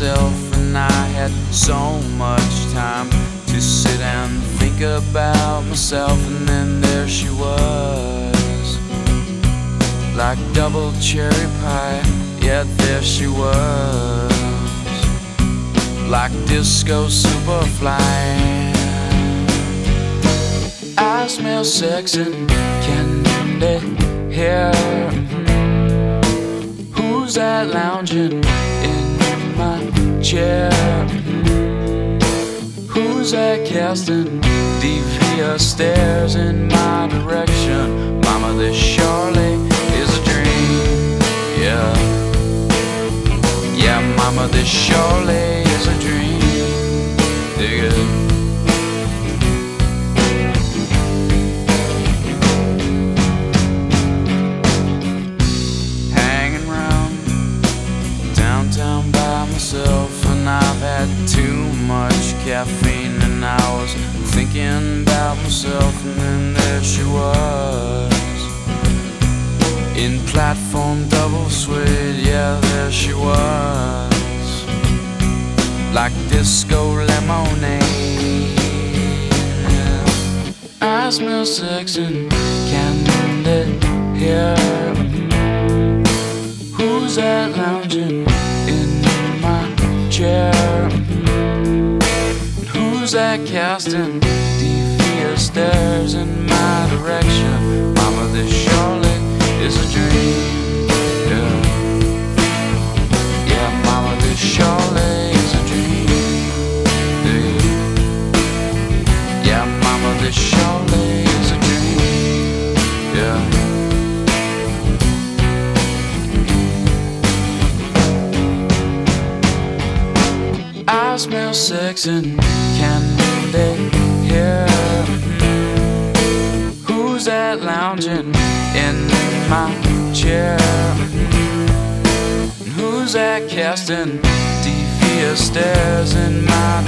myself, and I had so much time to sit and think about myself, and then there she was, like double cherry pie. Yet there she was, like disco superfly. I smell sex and candy here. Who's that lounging chair? Who's that casting devious stares in my direction? Mama, this surely is a dream. Yeah. Yeah, mama, this surely is a dream. Had too much caffeine, and I was thinking about myself, and then there she was in platform double suede, yeah, there she was, like disco lemonade. I smell sex and candy here. Who's that lounging Who's that casting devious stares in my direction? Mama, this surely is a dream. Yeah, yeah, Mama, this is a dream. Yeah, yeah Mama, this is a dream. Yeah. I smell sex and here. Who's that lounging in my chair? Who's that casting devious stares in my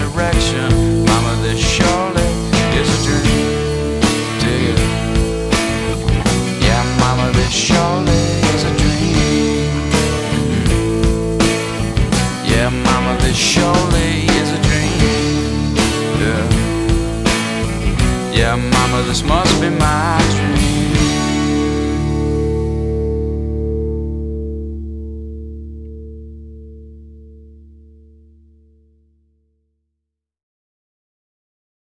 mama, this must be dream.